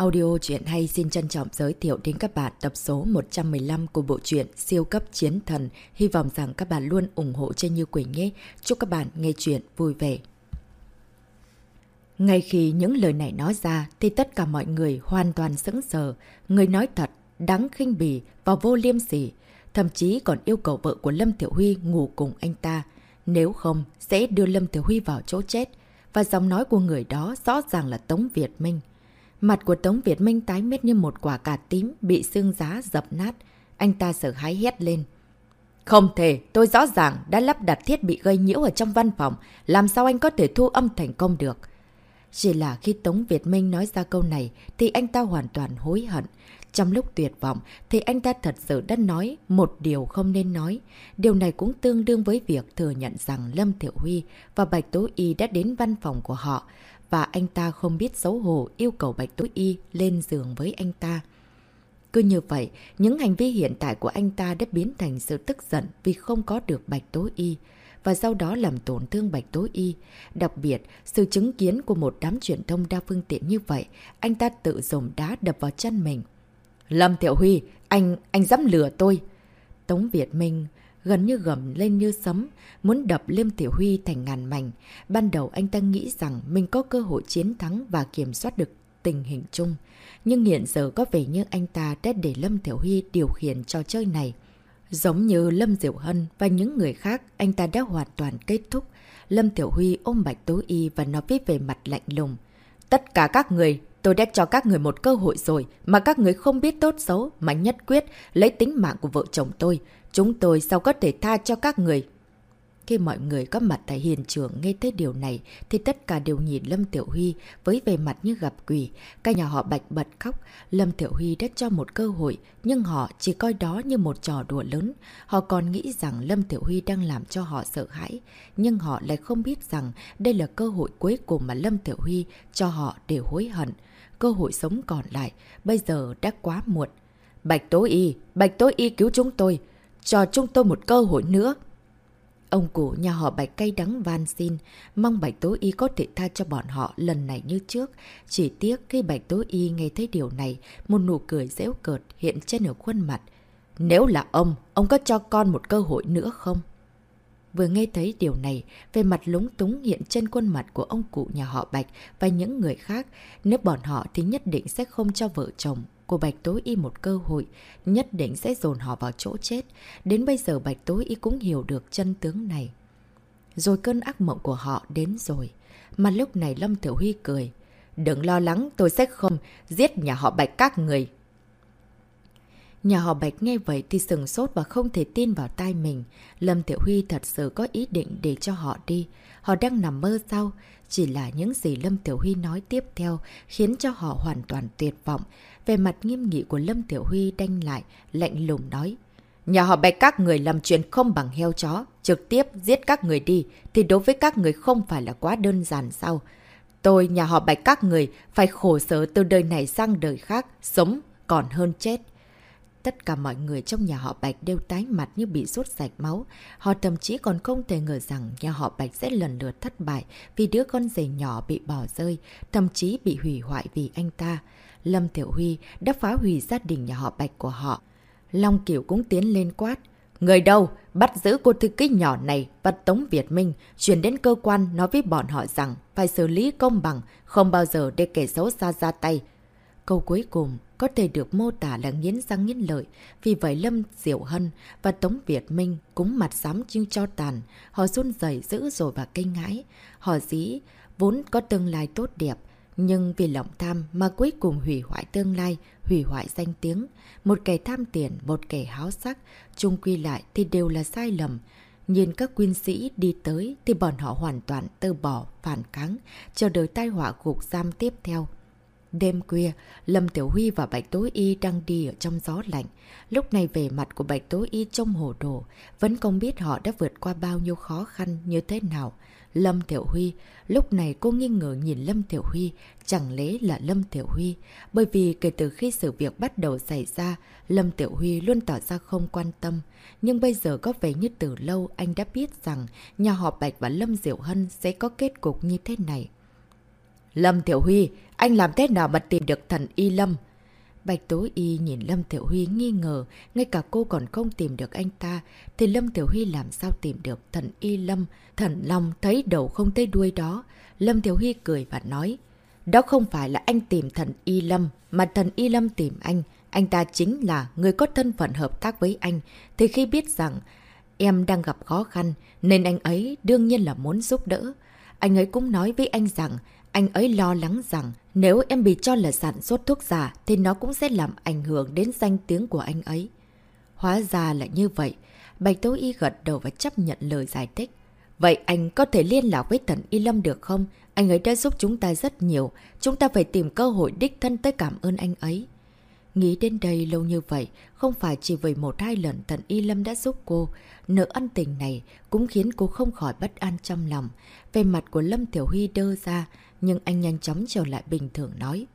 Audio truyện hay xin trân trọng giới thiệu đến các bạn tập số 115 của bộ truyện Siêu cấp chiến thần. Hy vọng rằng các bạn luôn ủng hộ cho Như Quỳnh nhé. Chúc các bạn nghe truyện vui vẻ. Ngay khi những lời này nói ra thì tất cả mọi người hoàn toàn sững sờ. Người nói thật, đáng khinh bỉ và vô liêm sỉ. Thậm chí còn yêu cầu vợ của Lâm Tiểu Huy ngủ cùng anh ta. Nếu không, sẽ đưa Lâm Tiểu Huy vào chỗ chết. Và giọng nói của người đó rõ ràng là Tống Việt Minh. Mặt của Tống Việt Minh tái mét như một quả cà tím bị xương giá dập nát. Anh ta sợ hãi hét lên. Không thể, tôi rõ ràng đã lắp đặt thiết bị gây nhiễu ở trong văn phòng. Làm sao anh có thể thu âm thành công được? Chỉ là khi Tống Việt Minh nói ra câu này thì anh ta hoàn toàn hối hận. Trong lúc tuyệt vọng thì anh ta thật sự đã nói một điều không nên nói. Điều này cũng tương đương với việc thừa nhận rằng Lâm Thiệu Huy và Bạch Tố Y đã đến văn phòng của họ và anh ta không biết xấu hổ yêu cầu Bạch Tố Y lên giường với anh ta. Cứ như vậy, những hành vi hiện tại của anh ta đã biến thành sự tức giận vì không có được Bạch Tố Y và sau đó làm tổn thương Bạch Tố Y. Đặc biệt, sự chứng kiến của một đám truyền thông đa phương tiện như vậy, anh ta tự dùng đá đập vào chân mình. Lâm Thiệu Huy, anh, anh dám lừa tôi. Tống Việt Minh gần như gầm lên như sấm, muốn đập Liêm Tiểu Huy thành ngàn mảnh. Ban đầu anh ta nghĩ rằng mình có cơ hội chiến thắng và kiểm soát được tình hình chung. Nhưng hiện giờ có vẻ như anh ta đã để Lâm Tiểu Huy điều khiển trò chơi này. Giống như Lâm Diệu Hân và những người khác, anh ta đã hoàn toàn kết thúc. Lâm Tiểu Huy ôm Bạch Tố Y và nói viết về mặt lạnh lùng. Tất cả các người, tôi đã cho các người một cơ hội rồi, mà các người không biết tốt xấu, mà nhất quyết lấy tính mạng của vợ chồng tôi. Chúng tôi sao có thể tha cho các người? Khi mọi người có mặt tại hiện trường nghe thấy điều này thì tất cả đều nhìn Lâm Tiểu Huy với vẻ mặt như gặp quỷ. các nhà họ bạch bật khóc. Lâm Tiểu Huy đã cho một cơ hội nhưng họ chỉ coi đó như một trò đùa lớn. Họ còn nghĩ rằng Lâm Tiểu Huy đang làm cho họ sợ hãi. Nhưng họ lại không biết rằng đây là cơ hội cuối cùng mà Lâm Tiểu Huy cho họ để hối hận. Cơ hội sống còn lại bây giờ đã quá muộn. Bạch Tố Y, Bạch Tố Y cứu chúng tôi. Cho chúng tôi một cơ hội nữa. Ông cụ nhà họ Bạch cay đắng van xin, mong Bạch Tố Y có thể tha cho bọn họ lần này như trước. Chỉ tiếc khi Bạch Tố Y nghe thấy điều này, một nụ cười dễu cợt hiện trên ở khuôn mặt. Nếu là ông, ông có cho con một cơ hội nữa không? Vừa nghe thấy điều này, về mặt lúng túng hiện trên khuôn mặt của ông cụ nhà họ Bạch và những người khác, nếu bọn họ thì nhất định sẽ không cho vợ chồng của Bạch Tối Y một cơ hội, nhất định sẽ dồn họ vào chỗ chết. Đến bây giờ Bạch Tối Y cũng hiểu được chân tướng này. Rồi cơn ác mộng của họ đến rồi. Mà lúc này Lâm Tiểu Huy cười. Đừng lo lắng, tôi sẽ không giết nhà họ Bạch các người. Nhà họ Bạch nghe vậy thì sừng sốt và không thể tin vào tai mình. Lâm Tiểu Huy thật sự có ý định để cho họ đi. Họ đang nằm mơ sao? Chỉ là những gì Lâm Tiểu Huy nói tiếp theo khiến cho họ hoàn toàn tuyệt vọng. Về mặt nghiêm nghị của Lâm Tiểu Huy đanh lại, lạnh lùng nói. Nhà họ bạch các người làm chuyện không bằng heo chó, trực tiếp giết các người đi, thì đối với các người không phải là quá đơn giản sao? Tôi, nhà họ bạch các người, phải khổ sở từ đời này sang đời khác, sống còn hơn chết. Tất cả mọi người trong nhà họ Bạch đều tái mặt như bị rút sạch máu. Họ thậm chí còn không thể ngờ rằng nhà họ Bạch sẽ lần lượt thất bại vì đứa con rể nhỏ bị bỏ rơi, thậm chí bị hủy hoại vì anh ta. Lâm Tiểu Huy đã phá hủy gia đình nhà họ Bạch của họ. Long Kiều cũng tiến lên quát. Người đâu? Bắt giữ cô thư ký nhỏ này và Tống Việt Minh chuyển đến cơ quan nói với bọn họ rằng phải xử lý công bằng, không bao giờ để kẻ xấu xa ra tay. Câu cuối cùng có thể được mô tả là nghiến răng nghiến lợi, vì vậy Lâm Diệu Hân và Tống Việt Minh cũng mặt xám chưng cho tàn, họ run rẩy dữ rồi và kinh ngãi. Họ dĩ vốn có tương lai tốt đẹp, nhưng vì lòng tham mà cuối cùng hủy hoại tương lai, hủy hoại danh tiếng. Một kẻ tham tiền, một kẻ háo sắc, chung quy lại thì đều là sai lầm. Nhìn các quyên sĩ đi tới thì bọn họ hoàn toàn từ bỏ, phản kháng, chờ đợi tai họa gục giam tiếp theo. Đêm khuya, Lâm Tiểu Huy và Bạch Tố Y đang đi ở trong gió lạnh. Lúc này về mặt của Bạch Tố Y trông hồ đồ, vẫn không biết họ đã vượt qua bao nhiêu khó khăn như thế nào. Lâm Tiểu Huy, lúc này cô nghi ngờ nhìn Lâm Tiểu Huy, chẳng lẽ là Lâm Tiểu Huy? Bởi vì kể từ khi sự việc bắt đầu xảy ra, Lâm Tiểu Huy luôn tỏ ra không quan tâm. Nhưng bây giờ có vẻ như từ lâu anh đã biết rằng nhà họ Bạch và Lâm Diệu Hân sẽ có kết cục như thế này. Lâm Tiểu Huy, anh làm thế nào mà tìm được thần Y Lâm? Bạch Tố Y nhìn Lâm Tiểu Huy nghi ngờ, ngay cả cô còn không tìm được anh ta, thì Lâm Tiểu Huy làm sao tìm được thần Y Lâm, thần Long thấy đầu không thấy đuôi đó. Lâm Tiểu Huy cười và nói, đó không phải là anh tìm thần Y Lâm, mà thần Y Lâm tìm anh. Anh ta chính là người có thân phận hợp tác với anh, thì khi biết rằng em đang gặp khó khăn, nên anh ấy đương nhiên là muốn giúp đỡ. Anh ấy cũng nói với anh rằng, anh ấy lo lắng rằng nếu em bị cho là sản xuất thuốc giả, thì nó cũng sẽ làm ảnh hưởng đến danh tiếng của anh ấy. Hóa ra là như vậy. Bạch Tố Y gật đầu và chấp nhận lời giải thích. Vậy anh có thể liên lạc với thần Y Lâm được không? Anh ấy đã giúp chúng ta rất nhiều. Chúng ta phải tìm cơ hội đích thân tới cảm ơn anh ấy. Nghĩ đến đây lâu như vậy, không phải chỉ vì một hai lần thần Y Lâm đã giúp cô. Nợ ân tình này cũng khiến cô không khỏi bất an trong lòng. Về mặt của Lâm Tiểu Huy đơ ra, nhưng anh nhanh chóng trở lại bình thường nói.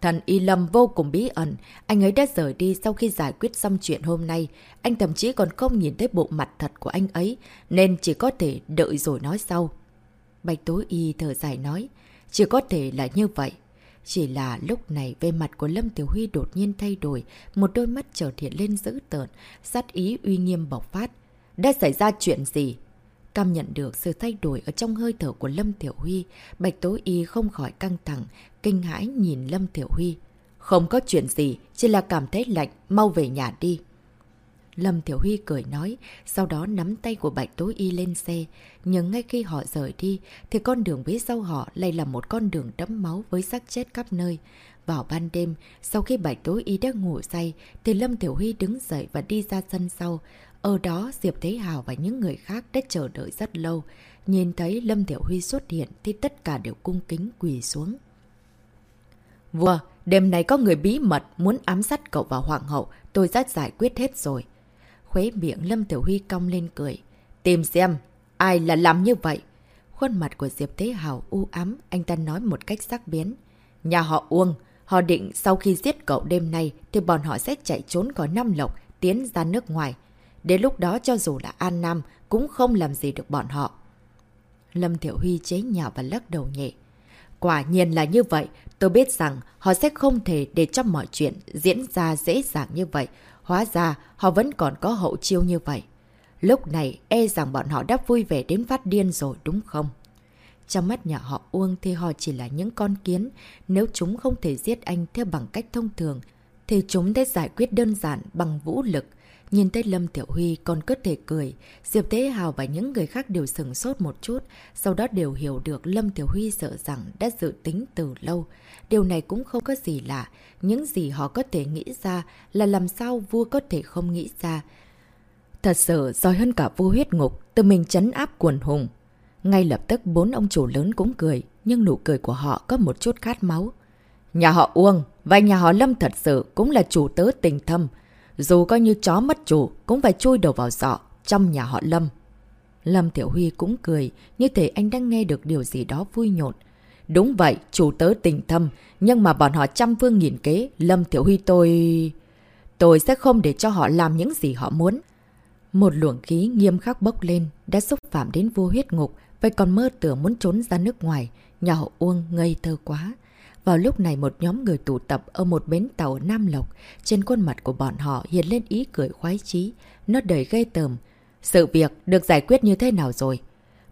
Thần Y Lâm vô cùng bí ẩn, anh ấy đã rời đi sau khi giải quyết xong chuyện hôm nay. Anh thậm chí còn không nhìn thấy bộ mặt thật của anh ấy, nên chỉ có thể đợi rồi nói sau. Bạch Tố Y thở dài nói, chỉ có thể là như vậy. Chỉ là lúc này về mặt của Lâm Tiểu Huy đột nhiên thay đổi, một đôi mắt trở thiện lên dữ tợn, sát ý uy nghiêm bộc phát. Đã xảy ra chuyện gì? Cảm nhận được sự thay đổi ở trong hơi thở của Lâm Tiểu Huy, Bạch Tố Y không khỏi căng thẳng, kinh hãi nhìn Lâm Tiểu Huy. Không có chuyện gì, chỉ là cảm thấy lạnh, mau về nhà đi. Lâm Tiểu Huy cười nói, sau đó nắm tay của Bạch Tố Y lên xe. Nhưng ngay khi họ rời đi, thì con đường phía sau họ lại là một con đường đẫm máu với xác chết khắp nơi. Vào ban đêm, sau khi Bạch Tố Y đã ngủ say, thì Lâm Tiểu Huy đứng dậy và đi ra sân sau. Ở đó, Diệp Thế Hào và những người khác đã chờ đợi rất lâu. Nhìn thấy Lâm Tiểu Huy xuất hiện thì tất cả đều cung kính quỳ xuống. Vua, đêm nay có người bí mật muốn ám sát cậu và Hoàng hậu, tôi đã giải quyết hết rồi. Khuế miệng Lâm Tiểu Huy cong lên cười. Tìm xem, ai là làm như vậy? Khuôn mặt của Diệp Thế Hào u ám, anh ta nói một cách sắc biến. Nhà họ Uông, họ định sau khi giết cậu đêm nay thì bọn họ sẽ chạy trốn khỏi Nam Lộc, tiến ra nước ngoài. Đến lúc đó cho dù là An Nam cũng không làm gì được bọn họ. Lâm Thiệu Huy chế nhạo và lắc đầu nhẹ. Quả nhiên là như vậy, tôi biết rằng họ sẽ không thể để cho mọi chuyện diễn ra dễ dàng như vậy. Hóa ra họ vẫn còn có hậu chiêu như vậy. Lúc này e rằng bọn họ đã vui vẻ đến phát điên rồi đúng không? Trong mắt nhà họ Uông thì họ chỉ là những con kiến. Nếu chúng không thể giết anh theo bằng cách thông thường, thì chúng sẽ giải quyết đơn giản bằng vũ lực. Nhìn thấy Lâm Tiểu Huy còn có thể cười, Diệp Thế Hào và những người khác đều sừng sốt một chút, sau đó đều hiểu được Lâm Tiểu Huy sợ rằng đã dự tính từ lâu. Điều này cũng không có gì lạ, những gì họ có thể nghĩ ra là làm sao vua có thể không nghĩ ra. Thật sự giỏi hơn cả vua huyết ngục, tự mình chấn áp quần hùng. Ngay lập tức bốn ông chủ lớn cũng cười, nhưng nụ cười của họ có một chút khát máu. Nhà họ Uông và nhà họ Lâm thật sự cũng là chủ tớ tình thâm, dù coi như chó mất chủ, cũng phải chui đầu vào giọ trong nhà họ Lâm. Lâm Tiểu Huy cũng cười, như thể anh đang nghe được điều gì đó vui nhộn. Đúng vậy, chủ tớ tình thâm, nhưng mà bọn họ trăm phương nghìn kế, Lâm Thiểu Huy tôi... Tôi sẽ không để cho họ làm những gì họ muốn. Một luồng khí nghiêm khắc bốc lên, đã xúc phạm đến vua huyết ngục, vậy còn mơ tưởng muốn trốn ra nước ngoài. Nhà họ Uông ngây thơ quá. Vào lúc này một nhóm người tụ tập ở một bến tàu Nam Lộc. Trên khuôn mặt của bọn họ hiện lên ý cười khoái chí. Nó đầy gây tờm. Sự việc được giải quyết như thế nào rồi?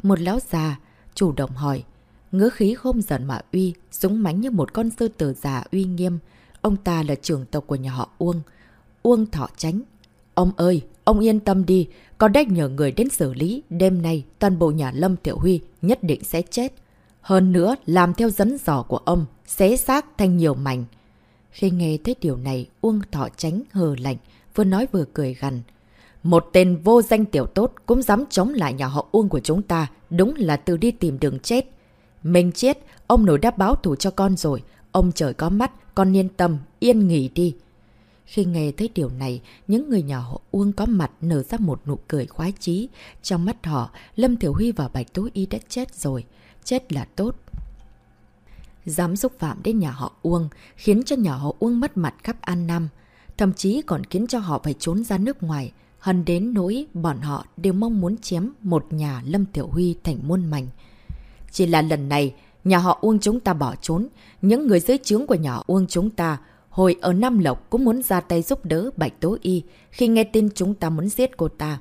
Một lão già chủ động hỏi ngứa khí không giận mà uy, súng mánh như một con sư tử già uy nghiêm. Ông ta là trưởng tộc của nhà họ Uông. Uông Thọ Tránh. Ông ơi, ông yên tâm đi. Con đách nhờ người đến xử lý. Đêm nay, toàn bộ nhà Lâm Tiểu Huy nhất định sẽ chết. Hơn nữa, làm theo dẫn dò của ông, xé xác thành nhiều mảnh. Khi nghe thấy điều này, Uông Thọ tránh hờ lạnh, vừa nói vừa cười gằn. Một tên vô danh tiểu tốt cũng dám chống lại nhà họ Uông của chúng ta, đúng là từ đi tìm đường chết. Mình chết, ông nội đã báo thù cho con rồi. Ông trời có mắt, con yên tâm, yên nghỉ đi. Khi nghe thấy điều này, những người nhà họ Uông có mặt nở ra một nụ cười khoái chí. Trong mắt họ, Lâm Thiểu Huy và Bạch Tố Y đã chết rồi chết là tốt. Dám xúc phạm đến nhà họ Uông, khiến cho nhà họ Uông mất mặt khắp An Nam. Thậm chí còn khiến cho họ phải trốn ra nước ngoài. Hần đến nỗi bọn họ đều mong muốn chém một nhà Lâm Tiểu Huy thành muôn mảnh. Chỉ là lần này, nhà họ Uông chúng ta bỏ trốn. Những người dưới trướng của nhà họ Uông chúng ta, hồi ở Nam Lộc cũng muốn ra tay giúp đỡ Bạch Tố Y khi nghe tin chúng ta muốn giết cô ta.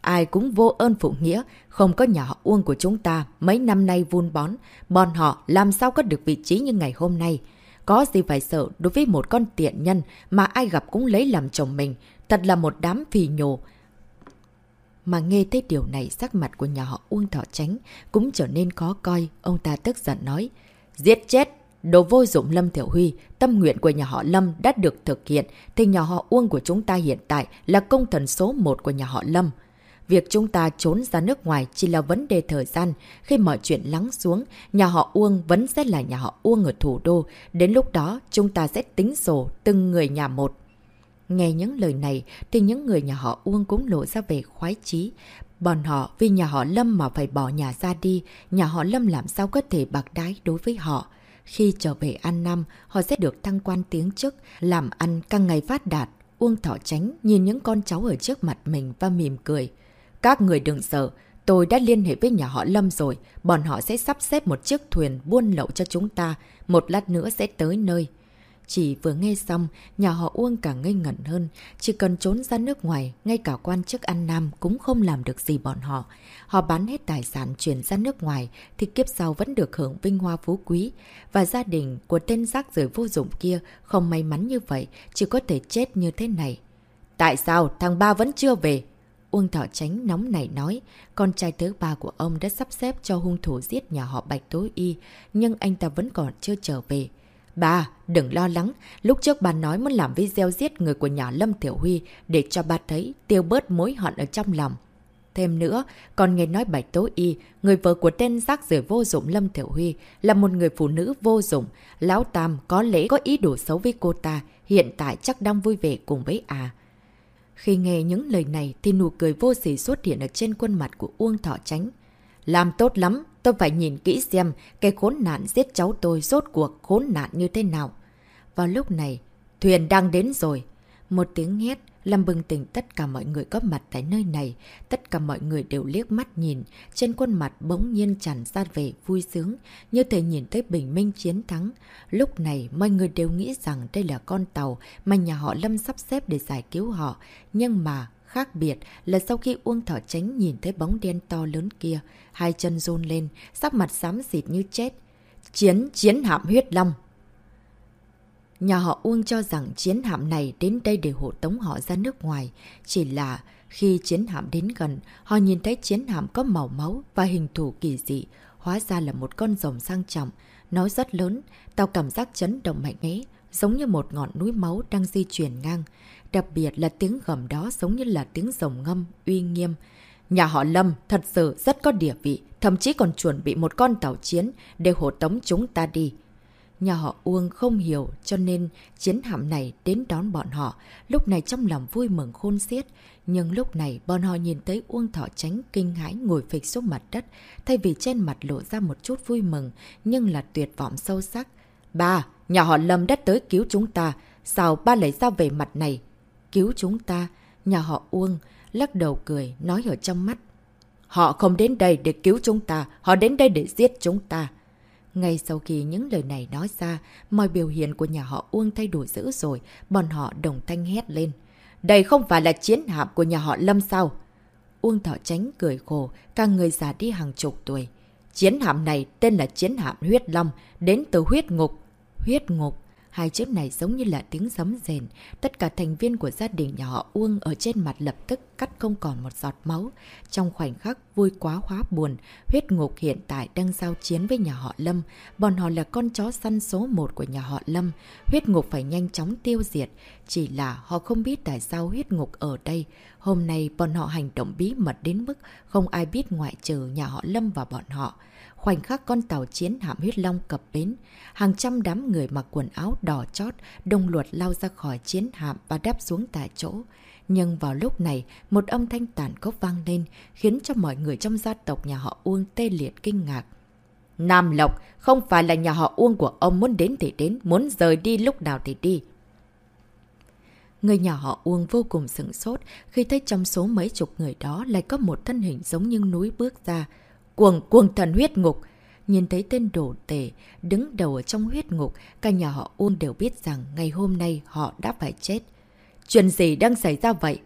Ai cũng vô ơn phụ nghĩa, không có nhà họ Uông của chúng ta mấy năm nay vun bón, bọn họ làm sao có được vị trí như ngày hôm nay. Có gì phải sợ đối với một con tiện nhân mà ai gặp cũng lấy làm chồng mình, thật là một đám phì nhồ. Mà nghe thấy điều này sắc mặt của nhà họ Uông Thọ Tránh cũng trở nên khó coi, ông ta tức giận nói. Giết chết! Đồ vô dụng Lâm Thiểu Huy, tâm nguyện của nhà họ Lâm đã được thực hiện, thì nhà họ Uông của chúng ta hiện tại là công thần số 1 của nhà họ Lâm. Việc chúng ta trốn ra nước ngoài chỉ là vấn đề thời gian. Khi mọi chuyện lắng xuống, nhà họ Uông vẫn sẽ là nhà họ Uông ở thủ đô. Đến lúc đó, chúng ta sẽ tính sổ từng người nhà một. Nghe những lời này thì những người nhà họ Uông cũng lộ ra về khoái chí. Bọn họ vì nhà họ Lâm mà phải bỏ nhà ra đi, nhà họ Lâm làm sao có thể bạc đái đối với họ. Khi trở về An Năm, họ sẽ được thăng quan tiếng chức, làm ăn càng ngày phát đạt. Uông Thọ Tránh nhìn những con cháu ở trước mặt mình và mỉm cười. Các người đừng sợ, tôi đã liên hệ với nhà họ Lâm rồi, bọn họ sẽ sắp xếp một chiếc thuyền buôn lậu cho chúng ta, một lát nữa sẽ tới nơi. Chỉ vừa nghe xong, nhà họ Uông càng ngây ngẩn hơn. Chỉ cần trốn ra nước ngoài, ngay cả quan chức An Nam cũng không làm được gì bọn họ. Họ bán hết tài sản chuyển ra nước ngoài, thì kiếp sau vẫn được hưởng vinh hoa phú quý. Và gia đình của tên rác rưởi vô dụng kia không may mắn như vậy, chỉ có thể chết như thế này. Tại sao thằng ba vẫn chưa về? Uông Thọ Tránh nóng nảy nói, con trai thứ ba của ông đã sắp xếp cho hung thủ giết nhà họ Bạch Tối Y, nhưng anh ta vẫn còn chưa trở về. Bà, đừng lo lắng, lúc trước bà nói muốn làm video giết người của nhà Lâm Tiểu Huy để cho bà thấy tiêu bớt mối hận ở trong lòng. Thêm nữa, còn nghe nói Bạch Tố Y, người vợ của tên rác rưởi vô dụng Lâm Tiểu Huy, là một người phụ nữ vô dụng. Lão Tam có lẽ có ý đồ xấu với cô ta, hiện tại chắc đang vui vẻ cùng với à. Khi nghe những lời này thì nụ cười vô sỉ xuất hiện ở trên khuôn mặt của Uông Thọ Tránh. Làm tốt lắm, tôi phải nhìn kỹ xem cái khốn nạn giết cháu tôi rốt cuộc khốn nạn như thế nào. Vào lúc này, thuyền đang đến rồi. Một tiếng hét làm bừng tỉnh tất cả mọi người có mặt tại nơi này. Tất cả mọi người đều liếc mắt nhìn. Trên khuôn mặt bỗng nhiên tràn ra về vui sướng, như thể nhìn thấy bình minh chiến thắng. Lúc này, mọi người đều nghĩ rằng đây là con tàu mà nhà họ Lâm sắp xếp để giải cứu họ. Nhưng mà, Khác biệt là sau khi Uông Thỏ Tránh nhìn thấy bóng đen to lớn kia, hai chân rôn lên, sắc mặt xám xịt như chết. Chiến, chiến hạm huyết long. Nhà họ Uông cho rằng chiến hạm này đến đây để hộ tống họ ra nước ngoài. Chỉ là khi chiến hạm đến gần, họ nhìn thấy chiến hạm có màu máu và hình thù kỳ dị. Hóa ra là một con rồng sang trọng. Nó rất lớn, tạo cảm giác chấn động mạnh mẽ, giống như một ngọn núi máu đang di chuyển ngang. Đặc biệt là tiếng gầm đó giống như là tiếng rồng ngâm, uy nghiêm. Nhà họ Lâm thật sự rất có địa vị, thậm chí còn chuẩn bị một con tàu chiến để hộ tống chúng ta đi. Nhà họ Uông không hiểu cho nên chiến hạm này đến đón bọn họ, lúc này trong lòng vui mừng khôn xiết. Nhưng lúc này bọn họ nhìn thấy Uông Thọ Tránh kinh hãi ngồi phịch xuống mặt đất, thay vì trên mặt lộ ra một chút vui mừng, nhưng là tuyệt vọng sâu sắc. Ba, nhà họ Lâm đã tới cứu chúng ta, sao ba lấy ra về mặt này? Cứu chúng ta, nhà họ Uông, lắc đầu cười, nói ở trong mắt. Họ không đến đây để cứu chúng ta, họ đến đây để giết chúng ta. Ngay sau khi những lời này nói ra, mọi biểu hiện của nhà họ Uông thay đổi dữ rồi, bọn họ đồng thanh hét lên. Đây không phải là chiến hạm của nhà họ Lâm sao? Uông Thọ Tránh cười khổ, cả người già đi hàng chục tuổi. Chiến hạm này tên là chiến hạm huyết long, đến từ huyết ngục. Huyết ngục, Hai chữ này giống như là tiếng sấm rền. Tất cả thành viên của gia đình nhà họ Uông ở trên mặt lập tức cắt không còn một giọt máu. Trong khoảnh khắc vui quá hóa buồn, huyết ngục hiện tại đang giao chiến với nhà họ Lâm. Bọn họ là con chó săn số 1 của nhà họ Lâm. Huyết ngục phải nhanh chóng tiêu diệt. Chỉ là họ không biết tại sao huyết ngục ở đây. Hôm nay bọn họ hành động bí mật đến mức không ai biết ngoại trừ nhà họ Lâm và bọn họ. Khoảnh khắc con tàu chiến hạm huyết long cập bến, hàng trăm đám người mặc quần áo đỏ chót, đông luật lao ra khỏi chiến hạm và đáp xuống tại chỗ. Nhưng vào lúc này, một âm thanh tàn khốc vang lên, khiến cho mọi người trong gia tộc nhà họ Uông tê liệt kinh ngạc. Nam Lộc, không phải là nhà họ Uông của ông muốn đến thì đến, muốn rời đi lúc nào thì đi. Người nhà họ Uông vô cùng sửng sốt khi thấy trong số mấy chục người đó lại có một thân hình giống như núi bước ra. Cuồng cuồng thần huyết ngục. nhìn thấy tên đổ tể, đứng đầu ở trong huyết ngục, cả nhà họ Uông đều biết rằng ngày hôm nay họ đã phải chết. Chuyện gì đang xảy ra vậy?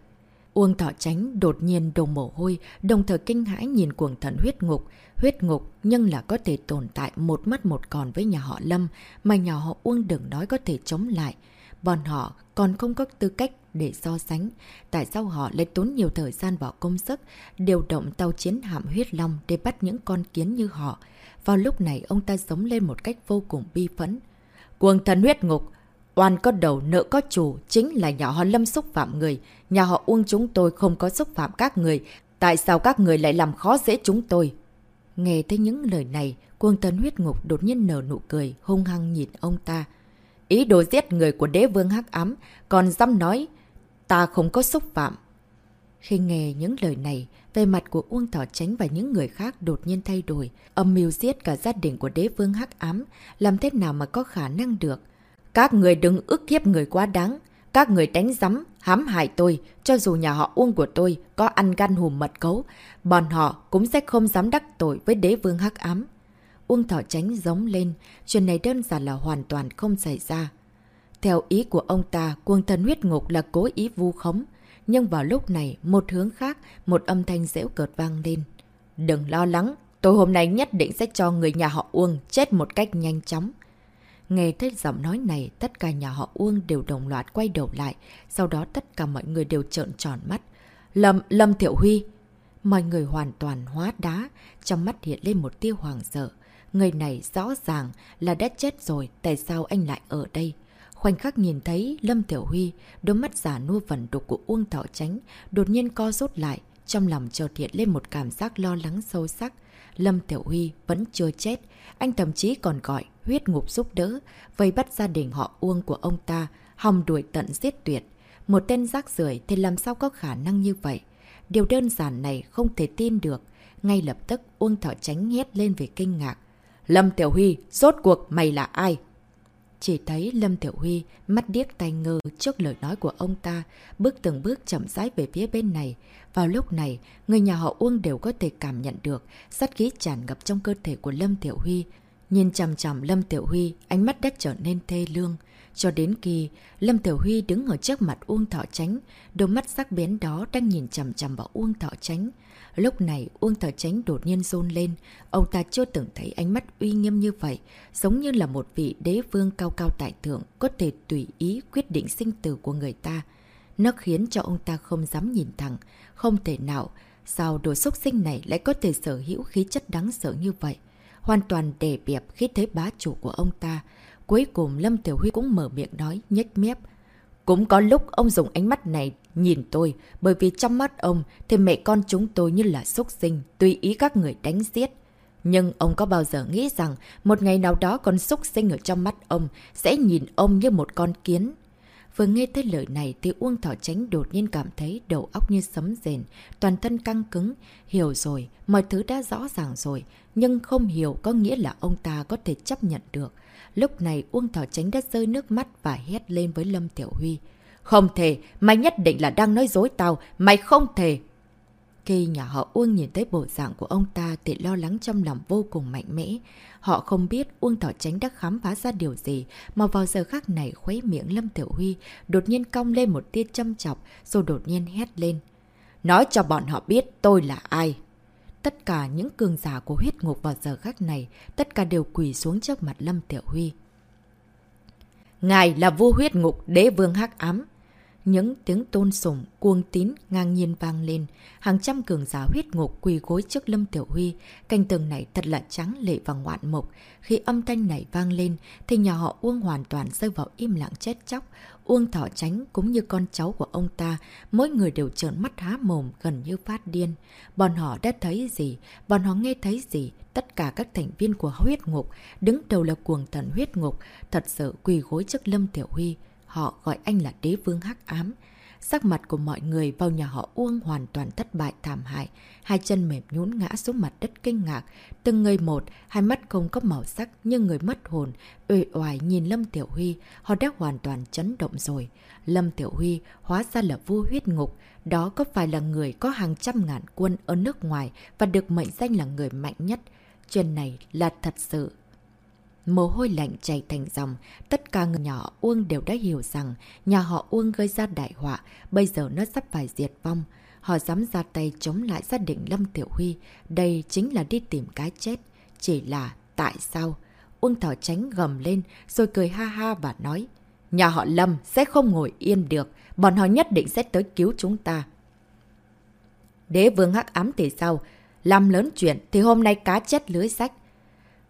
Uông Thọ Tránh đột nhiên đổ mồ hôi, đồng thời kinh hãi nhìn cuồng thần huyết ngục. Huyết ngục nhưng là có thể tồn tại một mắt một còn với nhà họ Lâm, mà nhà họ Uông đừng nói có thể chống lại. Bọn họ còn không có tư cách để so sánh. Tại sao họ lại tốn nhiều thời gian bỏ công sức, điều động tàu chiến hạm huyết long để bắt những con kiến như họ? Vào lúc này ông ta sống lên một cách vô cùng bi phẫn. Cuồng thần huyết ngục, oan có đầu nợ có chủ, chính là nhà họ Lâm xúc phạm người. Nhà họ Uông chúng tôi không có xúc phạm các người. Tại sao các người lại làm khó dễ chúng tôi? Nghe thấy những lời này, cuồng thần huyết ngục đột nhiên nở nụ cười, hung hăng nhìn ông ta. Ý đồ giết người của đế vương hắc ám, còn dám nói, ta không có xúc phạm. Khi nghe những lời này, về mặt của Uông Thỏ Tránh và những người khác đột nhiên thay đổi, âm mưu giết cả gia đình của đế vương hắc ám, làm thế nào mà có khả năng được. Các người đừng ức hiếp người quá đáng, các người đánh giấm, hãm hại tôi, cho dù nhà họ Uông của tôi có ăn gan hùm mật cấu, bọn họ cũng sẽ không dám đắc tội với đế vương hắc ám. Uông Thỏ Tránh giống lên, chuyện này đơn giản là hoàn toàn không xảy ra. Theo ý của ông ta, quân thần huyết ngục là cố ý vu khống. Nhưng vào lúc này, một hướng khác, một âm thanh dễu cợt vang lên. Đừng lo lắng, tôi hôm nay nhất định sẽ cho người nhà họ Uông chết một cách nhanh chóng. Nghe thấy giọng nói này, tất cả nhà họ Uông đều đồng loạt quay đầu lại. Sau đó tất cả mọi người đều trợn tròn mắt. Lâm, Lâm Thiệu Huy! Mọi người hoàn toàn hóa đá, trong mắt hiện lên một tia hoàng sợ. Người này rõ ràng là đã chết rồi, tại sao anh lại ở đây? Khoảnh khắc nhìn thấy Lâm Tiểu Huy, đôi mắt giả nua vẩn đục của Uông Thọ Tránh, đột nhiên co rút lại, trong lòng chợt hiện lên một cảm giác lo lắng sâu sắc. Lâm Tiểu Huy vẫn chưa chết, anh thậm chí còn gọi huyết ngục giúp đỡ, vây bắt gia đình họ Uông của ông ta, hòng đuổi tận giết tuyệt. Một tên rác rưởi thì làm sao có khả năng như vậy? Điều đơn giản này không thể tin được. Ngay lập tức Uông Thọ Tránh hét lên về kinh ngạc. Lâm Tiểu Huy, rốt cuộc mày là ai? Chỉ thấy Lâm Tiểu Huy mắt điếc tay ngơ trước lời nói của ông ta, bước từng bước chậm rãi về phía bên này. Vào lúc này, người nhà họ Uông đều có thể cảm nhận được sát khí tràn ngập trong cơ thể của Lâm Tiểu Huy. Nhìn chằm chằm Lâm Tiểu Huy, ánh mắt đã trở nên thê lương. Cho đến khi Lâm Tiểu Huy đứng ở trước mặt Uông Thọ Tránh, đôi mắt sắc bén đó đang nhìn chằm chằm vào Uông Thọ Tránh. Lúc này Uông thọ Tránh đột nhiên rôn lên. Ông ta chưa từng thấy ánh mắt uy nghiêm như vậy, giống như là một vị đế vương cao cao tại thượng có thể tùy ý quyết định sinh tử của người ta. Nó khiến cho ông ta không dám nhìn thẳng, không thể nào. Sao đồ xúc sinh này lại có thể sở hữu khí chất đáng sợ như vậy? Hoàn toàn đè bẹp khi thấy bá chủ của ông ta. Cuối cùng Lâm Tiểu Huy cũng mở miệng nói, nhếch mép. Cũng có lúc ông dùng ánh mắt này nhìn tôi, bởi vì trong mắt ông thì mẹ con chúng tôi như là xúc sinh, tùy ý các người đánh giết. Nhưng ông có bao giờ nghĩ rằng một ngày nào đó con xúc sinh ở trong mắt ông sẽ nhìn ông như một con kiến? Vừa nghe thấy lời này thì Uông Thỏ Tránh đột nhiên cảm thấy đầu óc như sấm rền, toàn thân căng cứng. Hiểu rồi, mọi thứ đã rõ ràng rồi, nhưng không hiểu có nghĩa là ông ta có thể chấp nhận được. Lúc này Uông Thỏ Tránh đã rơi nước mắt và hét lên với Lâm Tiểu Huy. Không thể, mày nhất định là đang nói dối tao, mày không thể. Khi nhà họ Uông nhìn thấy bộ dạng của ông ta thì lo lắng trong lòng vô cùng mạnh mẽ. Họ không biết Uông Thỏ Tránh đã khám phá ra điều gì mà vào giờ khác này khuấy miệng Lâm Tiểu Huy đột nhiên cong lên một tia châm chọc rồi đột nhiên hét lên. Nói cho bọn họ biết tôi là ai. Tất cả những cường giả của huyết ngục vào giờ khác này, tất cả đều quỳ xuống trước mặt Lâm Tiểu Huy. Ngài là vua huyết ngục, đế vương hắc ám. Những tiếng tôn sùng, cuồng tín ngang nhiên vang lên. Hàng trăm cường giả huyết ngục quỳ gối trước Lâm Tiểu Huy. Canh tường này thật là trắng lệ và ngoạn mục. Khi âm thanh này vang lên, thì nhà họ Uông hoàn toàn rơi vào im lặng chết chóc. Uông Thọ Tránh cũng như con cháu của ông ta, mỗi người đều trợn mắt há mồm gần như phát điên. Bọn họ đã thấy gì? Bọn họ nghe thấy gì? Tất cả các thành viên của huyết ngục, đứng đầu là cuồng thần huyết ngục, thật sự quỳ gối trước Lâm Tiểu Huy. Họ gọi anh là đế vương hắc ám. Sắc mặt của mọi người vào nhà họ Uông hoàn toàn thất bại thảm hại. Hai chân mềm nhún ngã xuống mặt đất kinh ngạc. Từng người một, hai mắt không có màu sắc nhưng người mất hồn. Uể oải nhìn Lâm Tiểu Huy, họ đã hoàn toàn chấn động rồi. Lâm Tiểu Huy hóa ra là vua huyết ngục. Đó có phải là người có hàng trăm ngàn quân ở nước ngoài và được mệnh danh là người mạnh nhất. Chuyện này là thật sự. Mồ hôi lạnh chảy thành dòng, tất cả người nhỏ Uông đều đã hiểu rằng nhà họ Uông gây ra đại họa, bây giờ nó sắp phải diệt vong. Họ dám ra tay chống lại gia đình Lâm Tiểu Huy, đây chính là đi tìm cái chết. Chỉ là tại sao? Uông Thảo Tránh gầm lên rồi cười ha ha và nói Nhà họ Lâm sẽ không ngồi yên được, bọn họ nhất định sẽ tới cứu chúng ta. Đế vương hắc ám thì sao? Làm lớn chuyện thì hôm nay cá chết lưới sách.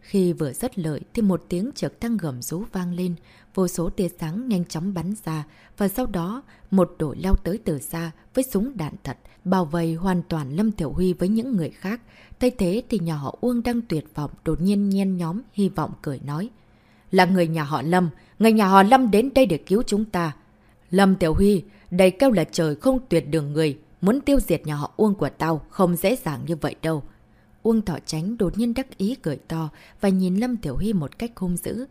Khi vừa rất lợi thì một tiếng trực thăng gầm rú vang lên, vô số tia sáng nhanh chóng bắn ra và sau đó một đội leo tới từ xa với súng đạn thật, bảo vệ hoàn toàn Lâm Tiểu Huy với những người khác. Thay thế thì nhà họ Uông đang tuyệt vọng đột nhiên nhen nhóm hy vọng cười nói. Là người nhà họ Lâm, người nhà họ Lâm đến đây để cứu chúng ta. Lâm Tiểu Huy, đây kêu là trời không tuyệt đường người, muốn tiêu diệt nhà họ Uông của tao không dễ dàng như vậy đâu. Uông Thọ Tránh đột nhiên đắc ý cười to và nhìn Lâm Tiểu Huy một cách hung dữ.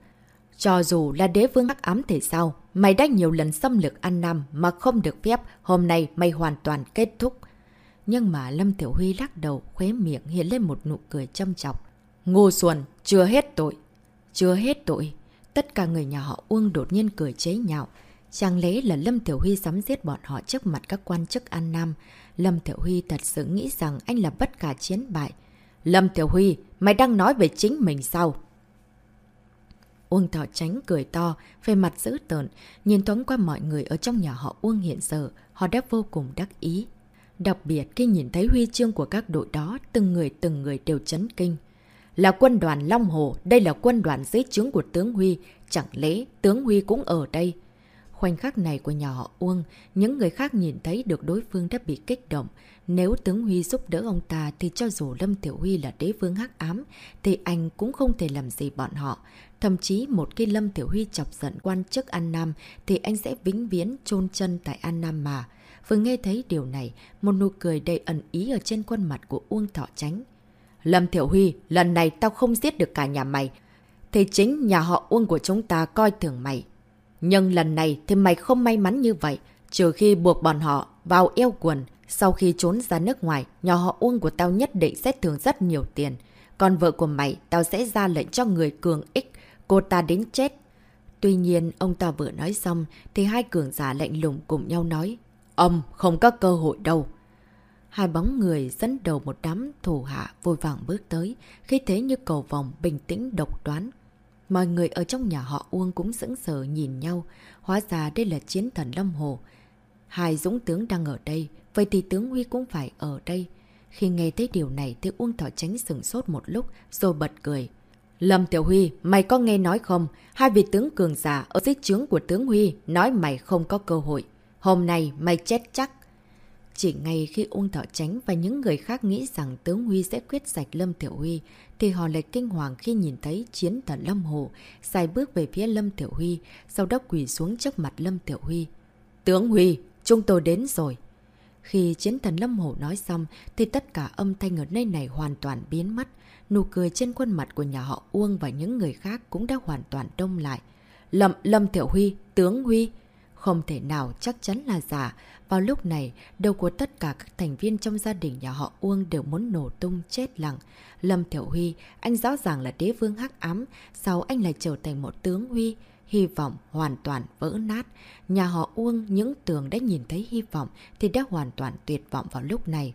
Cho dù là đế vương hắc ám thể sao, mày đã nhiều lần xâm lược An Nam mà không được phép, hôm nay mày hoàn toàn kết thúc. Nhưng mà Lâm Tiểu Huy lắc đầu, khóe miệng hiện lên một nụ cười châm chọc. Ngô Xuân, chưa hết tội. Chưa hết tội. Tất cả người nhà họ Uông đột nhiên cười chế nhạo. Chẳng lẽ là Lâm Tiểu Huy dám giết bọn họ trước mặt các quan chức An Nam. Lâm Tiểu Huy thật sự nghĩ rằng anh là bất cả chiến bại. Lâm Tiểu Huy, mày đang nói về chính mình sao? Uông Thọ Tránh cười to, về mặt dữ tợn, nhìn thoáng qua mọi người ở trong nhà họ Uông hiện giờ, họ đã vô cùng đắc ý. Đặc biệt khi nhìn thấy huy chương của các đội đó, từng người từng người đều chấn kinh. Là quân đoàn Long Hồ, đây là quân đoàn dưới trướng của tướng Huy, chẳng lẽ tướng Huy cũng ở đây? Khoảnh khắc này của nhà họ Uông, những người khác nhìn thấy được đối phương đã bị kích động. Nếu tướng Huy giúp đỡ ông ta thì cho dù Lâm Tiểu Huy là đế vương hắc ám, thì anh cũng không thể làm gì bọn họ. Thậm chí một khi Lâm Tiểu Huy chọc giận quan chức An Nam thì anh sẽ vĩnh viễn chôn chân tại An Nam mà. Vừa nghe thấy điều này, một nụ cười đầy ẩn ý ở trên khuôn mặt của Uông Thọ Tránh. Lâm Tiểu Huy, lần này tao không giết được cả nhà mày. Thì chính nhà họ Uông của chúng ta coi thường mày. Nhưng lần này thì mày không may mắn như vậy, trừ khi buộc bọn họ vào eo quần. Sau khi trốn ra nước ngoài, nhỏ họ Uông của tao nhất định sẽ thưởng rất nhiều tiền. Còn vợ của mày, tao sẽ ra lệnh cho người cường ích, cô ta đến chết. Tuy nhiên, ông ta vừa nói xong, thì hai cường giả lạnh lùng cùng nhau nói. Ông không có cơ hội đâu. Hai bóng người dẫn đầu một đám thủ hạ vội vàng bước tới, khi thế như cầu vòng bình tĩnh độc đoán. Mọi người ở trong nhà họ Uông cũng sững sờ nhìn nhau, hóa ra đây là chiến thần Lâm Hồ. Hai dũng tướng đang ở đây, vậy thì tướng Huy cũng phải ở đây. Khi nghe thấy điều này thì Uông Thọ Tránh sừng sốt một lúc rồi bật cười. Lâm Tiểu Huy, mày có nghe nói không? Hai vị tướng cường giả ở dưới trướng của tướng Huy nói mày không có cơ hội. Hôm nay mày chết chắc. Chỉ ngay khi Uông Thọ Tránh và những người khác nghĩ rằng tướng Huy sẽ quyết sạch Lâm Tiểu Huy, thì họ lại kinh hoàng khi nhìn thấy chiến thần Lâm Hồ xài bước về phía Lâm Tiểu Huy, sau đó quỳ xuống trước mặt Lâm Tiểu Huy. Tướng Huy, chúng tôi đến rồi. Khi chiến thần Lâm Hồ nói xong, thì tất cả âm thanh ở nơi này hoàn toàn biến mất. Nụ cười trên khuôn mặt của nhà họ Uông và những người khác cũng đã hoàn toàn đông lại. Lâm, Lâm Tiểu Huy, tướng Huy, không thể nào chắc chắn là giả. Vào lúc này, đầu của tất cả các thành viên trong gia đình nhà họ Uông đều muốn nổ tung chết lặng. Lâm Tiểu Huy, anh rõ ràng là đế vương hắc ám, sau anh lại trở thành một tướng Huy? Hy vọng hoàn toàn vỡ nát. Nhà họ Uông những tường đã nhìn thấy hy vọng thì đã hoàn toàn tuyệt vọng vào lúc này.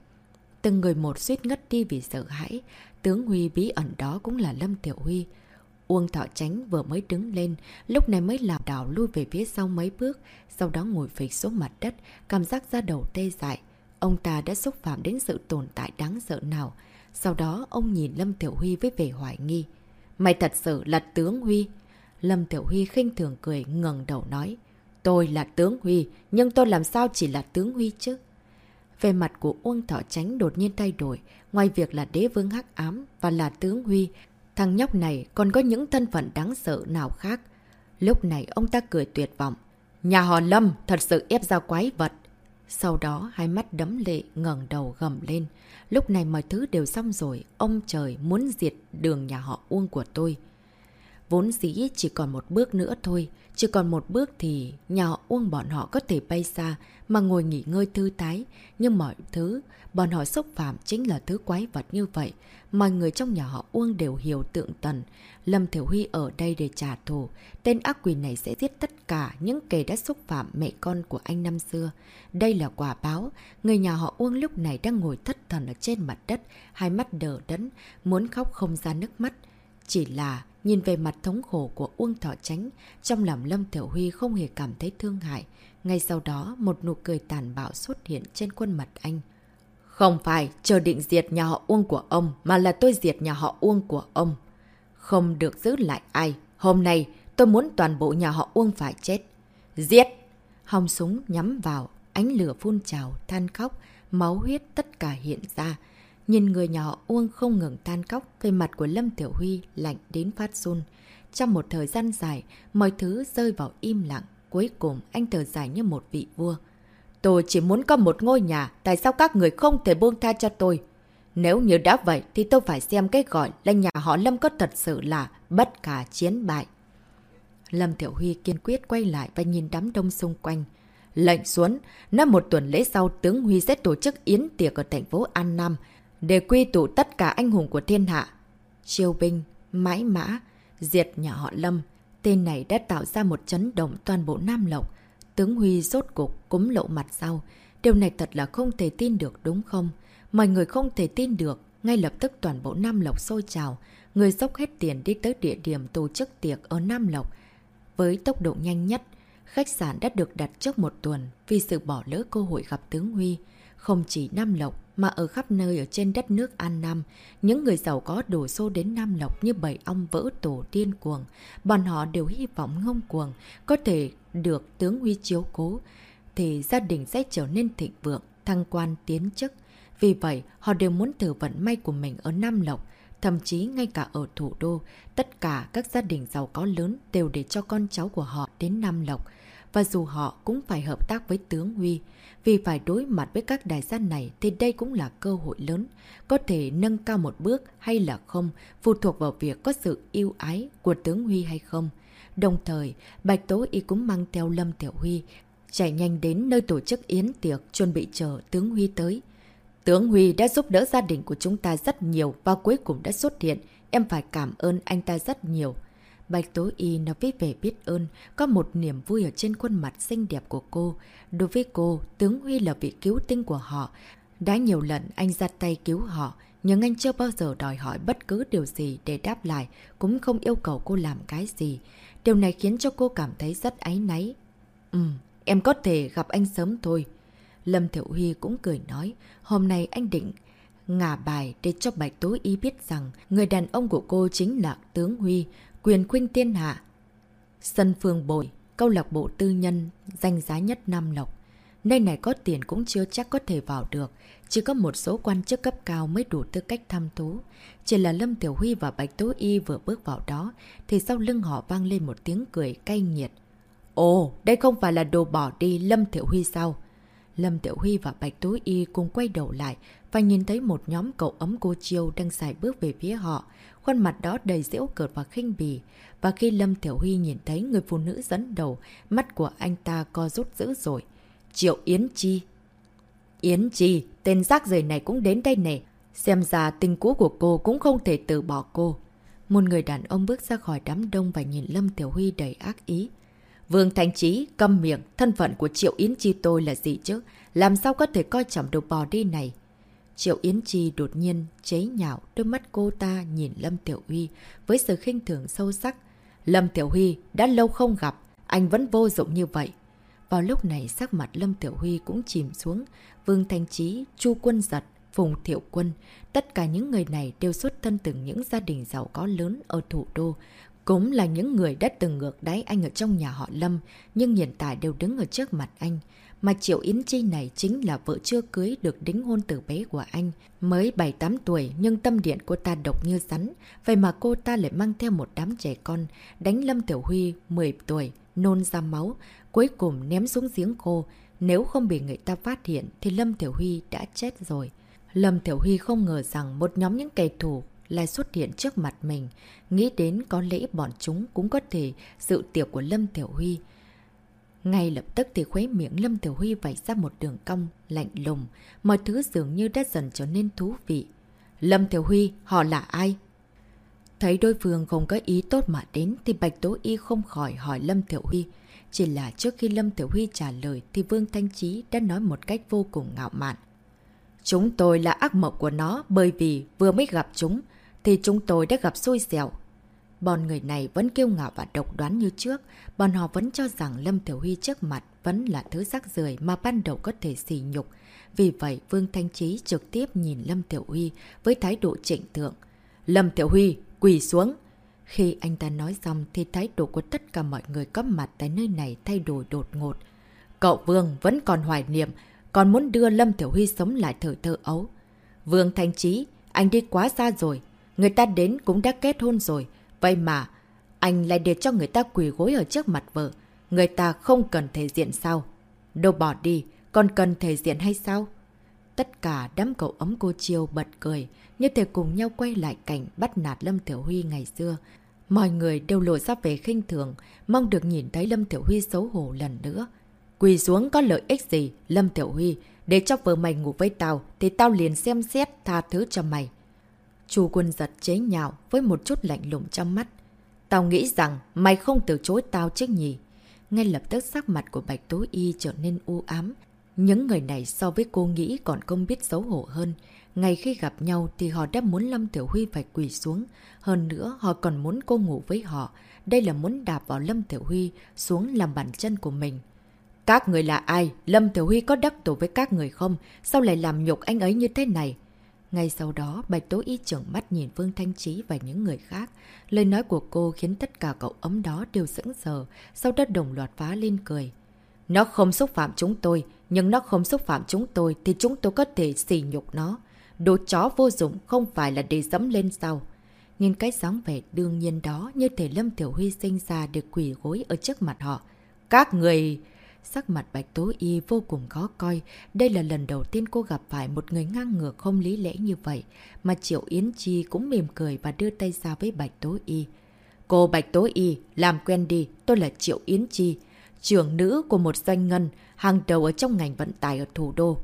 Từng người một suýt ngất đi vì sợ hãi. Tướng Huy bí ẩn đó cũng là Lâm Tiểu Huy. Uông Thọ Tránh vừa mới đứng lên, lúc này mới làm đảo lui về phía sau mấy bước, sau đó ngồi phịch xuống mặt đất, cảm giác ra đầu tê dại. Ông ta đã xúc phạm đến sự tồn tại đáng sợ nào. Sau đó ông nhìn Lâm Tiểu Huy với vẻ hoài nghi. Mày thật sự là tướng Huy. Lâm Tiểu Huy khinh thường cười ngẩng đầu nói. Tôi là tướng Huy, nhưng tôi làm sao chỉ là tướng Huy chứ? Về mặt của Uông Thọ Tránh đột nhiên thay đổi, ngoài việc là đế vương hắc ám và là tướng Huy, Thằng nhóc này còn có những thân phận đáng sợ nào khác. Lúc này ông ta cười tuyệt vọng. Nhà họ Lâm thật sự ép ra quái vật. Sau đó hai mắt đấm lệ ngẩng đầu gầm lên. Lúc này mọi thứ đều xong rồi. Ông trời muốn diệt đường nhà họ Uông của tôi. Vốn dĩ chỉ còn một bước nữa thôi. Chỉ còn một bước thì nhà họ Uông bọn họ có thể bay xa mà ngồi nghỉ ngơi thư tái. Nhưng mọi thứ, bọn họ xúc phạm chính là thứ quái vật như vậy. Mọi người trong nhà họ Uông đều hiểu tượng tần. Lâm Thiểu Huy ở đây để trả thù. Tên ác quỷ này sẽ giết tất cả những kẻ đã xúc phạm mẹ con của anh năm xưa. Đây là quả báo. Người nhà họ Uông lúc này đang ngồi thất thần ở trên mặt đất, hai mắt đờ đẫn, muốn khóc không ra nước mắt. Chỉ là nhìn về mặt thống khổ của Uông Thọ Tránh, trong lòng Lâm Thiểu Huy không hề cảm thấy thương hại. Ngay sau đó, một nụ cười tàn bạo xuất hiện trên khuôn mặt anh. Không phải chờ định diệt nhà họ Uông của ông, mà là tôi diệt nhà họ Uông của ông. Không được giữ lại ai. Hôm nay, tôi muốn toàn bộ nhà họ Uông phải chết. Giết! Hòng súng nhắm vào, ánh lửa phun trào, than khóc, máu huyết tất cả hiện ra. Nhìn người nhỏ Uông không ngừng tan cóc, về mặt của Lâm Tiểu Huy lạnh đến phát run. Trong một thời gian dài, mọi thứ rơi vào im lặng. Cuối cùng, anh thở dài như một vị vua. Tôi chỉ muốn có một ngôi nhà, tại sao các người không thể buông tha cho tôi? Nếu như đã vậy, thì tôi phải xem cái gọi là nhà họ Lâm có thật sự là bất cả chiến bại. Lâm Tiểu Huy kiên quyết quay lại và nhìn đám đông xung quanh. Lệnh xuống, năm một tuần lễ sau, tướng Huy sẽ tổ chức yến tiệc ở thành phố An Nam, để quy tụ tất cả anh hùng của thiên hạ. Triều binh, mãi mã, diệt nhà họ Lâm. Tên này đã tạo ra một chấn động toàn bộ Nam Lộc. Tướng Huy rốt cục cúm lộ mặt sau. Điều này thật là không thể tin được đúng không? Mọi người không thể tin được. Ngay lập tức toàn bộ Nam Lộc sôi trào. Người dốc hết tiền đi tới địa điểm tổ chức tiệc ở Nam Lộc. Với tốc độ nhanh nhất, khách sạn đã được đặt trước một tuần vì sự bỏ lỡ cơ hội gặp tướng Huy. Không chỉ Nam Lộc, mà ở khắp nơi ở trên đất nước An Nam, những người giàu có đổ xô đến Nam Lộc như bầy ong vỡ tổ điên cuồng. Bọn họ đều hy vọng ngông cuồng, có thể được tướng Huy chiếu cố, thì gia đình sẽ trở nên thịnh vượng, thăng quan tiến chức. Vì vậy, họ đều muốn thử vận may của mình ở Nam Lộc, thậm chí ngay cả ở thủ đô, tất cả các gia đình giàu có lớn đều để cho con cháu của họ đến Nam Lộc. Và dù họ cũng phải hợp tác với tướng Huy, vì phải đối mặt với các đại gia này thì đây cũng là cơ hội lớn. Có thể nâng cao một bước hay là không, phụ thuộc vào việc có sự yêu ái của tướng Huy hay không. Đồng thời, Bạch Tố Y cũng mang theo Lâm Tiểu Huy, chạy nhanh đến nơi tổ chức yến tiệc chuẩn bị chờ tướng Huy tới. Tướng Huy đã giúp đỡ gia đình của chúng ta rất nhiều và cuối cùng đã xuất hiện. Em phải cảm ơn anh ta rất nhiều. Bạch Tố Y nói với vẻ biết ơn, có một niềm vui ở trên khuôn mặt xinh đẹp của cô. Đối với cô, tướng Huy là vị cứu tinh của họ. Đã nhiều lần anh ra tay cứu họ, nhưng anh chưa bao giờ đòi hỏi bất cứ điều gì để đáp lại, cũng không yêu cầu cô làm cái gì. Điều này khiến cho cô cảm thấy rất áy náy. Ừm, em có thể gặp anh sớm thôi. Lâm Thiệu Huy cũng cười nói, hôm nay anh định ngả bài để cho Bạch Tố Y biết rằng người đàn ông của cô chính là tướng Huy, quyền khuynh tiên hạ. Sân phương bội, câu lạc bộ tư nhân, danh giá nhất Nam Lộc. Nơi này có tiền cũng chưa chắc có thể vào được, chỉ có một số quan chức cấp cao mới đủ tư cách tham thú. Chỉ là Lâm Tiểu Huy và Bạch Tố Y vừa bước vào đó, thì sau lưng họ vang lên một tiếng cười cay nghiệt. Ồ, đây không phải là đồ bỏ đi Lâm Tiểu Huy sao? Lâm Tiểu Huy và Bạch Tố Y cùng quay đầu lại và nhìn thấy một nhóm cậu ấm cô chiêu đang xài bước về phía họ. Khuôn mặt đó đầy dễu cợt và khinh bì. Và khi Lâm Tiểu Huy nhìn thấy người phụ nữ dẫn đầu, mắt của anh ta co rút dữ rồi. Triệu Yến Chi. Yến Chi, tên rác rời này cũng đến đây nè. Xem ra tình cũ của cô cũng không thể từ bỏ cô. Một người đàn ông bước ra khỏi đám đông và nhìn Lâm Tiểu Huy đầy ác ý. Vương Thanh Trí, câm miệng, thân phận của Triệu Yến Chi tôi là gì chứ? Làm sao có thể coi trọng đồ bò đi này? Triệu Yến Chi đột nhiên chế nhạo đôi mắt cô ta nhìn Lâm Tiểu Huy với sự khinh thường sâu sắc. Lâm Tiểu Huy đã lâu không gặp, anh vẫn vô dụng như vậy. Vào lúc này sắc mặt Lâm Tiểu Huy cũng chìm xuống. Vương Thanh Trí, Chu Quân Giật, Phùng Thiệu Quân, tất cả những người này đều xuất thân từ những gia đình giàu có lớn ở thủ đô. Cũng là những người đã từng ngược đáy anh ở trong nhà họ Lâm, nhưng hiện tại đều đứng ở trước mặt anh. Mà Triệu Yến Chi này chính là vợ chưa cưới được đính hôn từ bé của anh. Mới 7-8 tuổi nhưng tâm điện cô ta độc như rắn. Vậy mà cô ta lại mang theo một đám trẻ con, đánh Lâm Tiểu Huy 10 tuổi, nôn ra máu, cuối cùng ném xuống giếng khô. Nếu không bị người ta phát hiện thì Lâm Tiểu Huy đã chết rồi. Lâm Tiểu Huy không ngờ rằng một nhóm những kẻ thù lại xuất hiện trước mặt mình. Nghĩ đến có lẽ bọn chúng cũng có thể dự tiệc của Lâm Tiểu Huy. Ngay lập tức thì khuấy miệng Lâm Tiểu Huy vạch ra một đường cong, lạnh lùng. Mọi thứ dường như đã dần trở nên thú vị. Lâm Tiểu Huy, họ là ai? Thấy đối phương không có ý tốt mà đến thì Bạch Tố Y không khỏi hỏi Lâm Tiểu Huy. Chỉ là trước khi Lâm Tiểu Huy trả lời thì Vương Thanh Trí đã nói một cách vô cùng ngạo mạn. Chúng tôi là ác mộng của nó bởi vì vừa mới gặp chúng thì chúng tôi đã gặp xui xẻo. Bọn người này vẫn kiêu ngạo và độc đoán như trước, bọn họ vẫn cho rằng Lâm Tiểu Huy trước mặt vẫn là thứ rác rưởi mà ban đầu có thể xỉ nhục. Vì vậy, Vương Thanh Trí trực tiếp nhìn Lâm Tiểu Huy với thái độ trịnh thượng. Lâm Tiểu Huy, quỳ xuống! Khi anh ta nói xong thì thái độ của tất cả mọi người có mặt tại nơi này thay đổi đột ngột. Cậu Vương vẫn còn hoài niệm, còn muốn đưa Lâm Tiểu Huy sống lại thời thơ ấu. Vương Thanh Trí, anh đi quá xa rồi. Người ta đến cũng đã kết hôn rồi. Vậy mà, anh lại để cho người ta quỳ gối ở trước mặt vợ. Người ta không cần thể diện sao? Đâu bỏ đi, còn cần thể diện hay sao? Tất cả đám cậu ấm cô Chiêu bật cười, như thể cùng nhau quay lại cảnh bắt nạt Lâm Tiểu Huy ngày xưa. Mọi người đều lộ ra về khinh thường, mong được nhìn thấy Lâm Tiểu Huy xấu hổ lần nữa. Quỳ xuống có lợi ích gì, Lâm Tiểu Huy, để cho vợ mày ngủ với tao, thì tao liền xem xét tha thứ cho mày. Chu quân giật chế nhạo với một chút lạnh lùng trong mắt. Tao nghĩ rằng mày không từ chối tao chứ nhỉ. Ngay lập tức sắc mặt của Bạch Tố Y trở nên u ám. Những người này so với cô nghĩ còn không biết xấu hổ hơn. Ngay khi gặp nhau thì họ đã muốn Lâm Tiểu Huy phải quỳ xuống. Hơn nữa, họ còn muốn cô ngủ với họ. Đây là muốn đạp vào Lâm Tiểu Huy xuống làm bàn chân của mình. Các người là ai? Lâm Tiểu Huy có đắc tổ với các người không? Sao lại làm nhục anh ấy như thế này? Ngay sau đó, Bạch Tố Y trưởng mắt nhìn Vương Thanh Trí và những người khác. Lời nói của cô khiến tất cả cậu ấm đó đều sững sờ, sau đó đồng loạt phá lên cười. Nó không xúc phạm chúng tôi, nhưng nó không xúc phạm chúng tôi thì chúng tôi có thể xỉ nhục nó. Đồ chó vô dụng không phải là để dẫm lên sau. Nhìn cái dáng vẻ đương nhiên đó như thể Lâm Tiểu Huy sinh ra được quỷ gối ở trước mặt họ. Các người... Sắc mặt Bạch Tố Y vô cùng khó coi. Đây là lần đầu tiên cô gặp phải một người ngang ngược không lý lẽ như vậy. Mà Triệu Yến Chi cũng mỉm cười và đưa tay ra với Bạch Tố Y. Cô Bạch Tố Y, làm quen đi, tôi là Triệu Yến Chi, trưởng nữ của một doanh ngân, hàng đầu ở trong ngành vận tải ở thủ đô.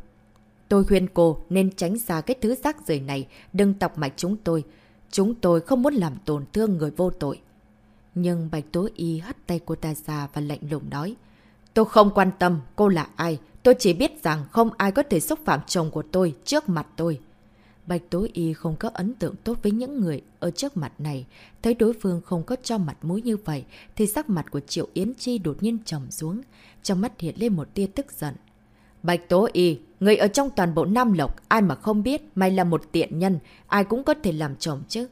Tôi khuyên cô nên tránh xa cái thứ rác rưởi này, đừng tọc mạch chúng tôi. Chúng tôi không muốn làm tổn thương người vô tội. Nhưng Bạch Tố Y hất tay cô ta ra và lạnh lùng nói. Tôi không quan tâm cô là ai. Tôi chỉ biết rằng không ai có thể xúc phạm chồng của tôi trước mặt tôi. Bạch Tố Y không có ấn tượng tốt với những người ở trước mặt này. Thấy đối phương không có cho mặt mũi như vậy, thì sắc mặt của Triệu Yến Chi đột nhiên trầm xuống. Trong mắt hiện lên một tia tức giận. Bạch Tố Y, người ở trong toàn bộ Nam Lộc, ai mà không biết mày là một tiện nhân, ai cũng có thể làm chồng chứ.